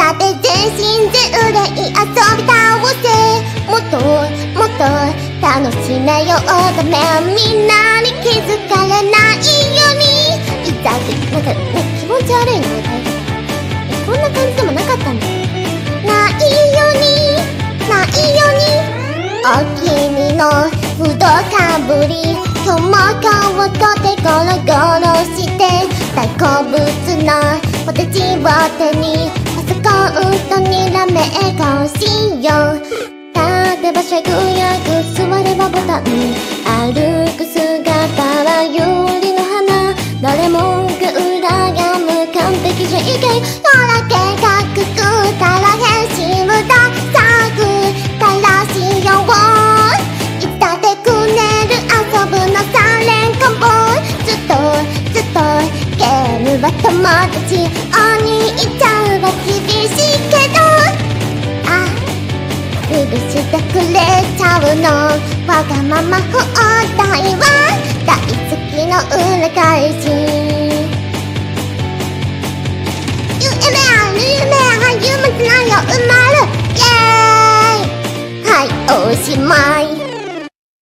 板で全身で憂い遊び倒せもっともっと楽しめようだめみんなに気づかれないようにいざってなんかなんか気持ち悪いのねこんな感じでもなかったんだないように。ないように。お気にの不動かぶり。今日も顔と手ゴロゴロして大好物のポテチを手に。パソコンとにらめっこしよ。う立てばしゃぐやぐ座ればボタン歩く姿は有利の花誰もが羨む完璧じゃいけんほら計画くたら変身無駄作たらしよういたてくねる遊ぶのサレンコンボずっとずっとゲームは友達お兄ちゃんしてくれちゃうの。わがまま放題は大好きの裏返し。夢ある夢ある夢つないよ生まれイエーイ。はいおしまい。